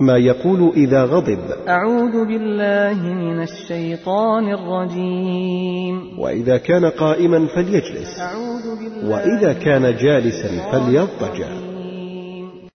ما يقول إذا غضب. أعوذ بالله من الشيطان الرجيم. وإذا كان قائما فليجلس. أعوذ بالله وإذا كان جالسا فليضطجع.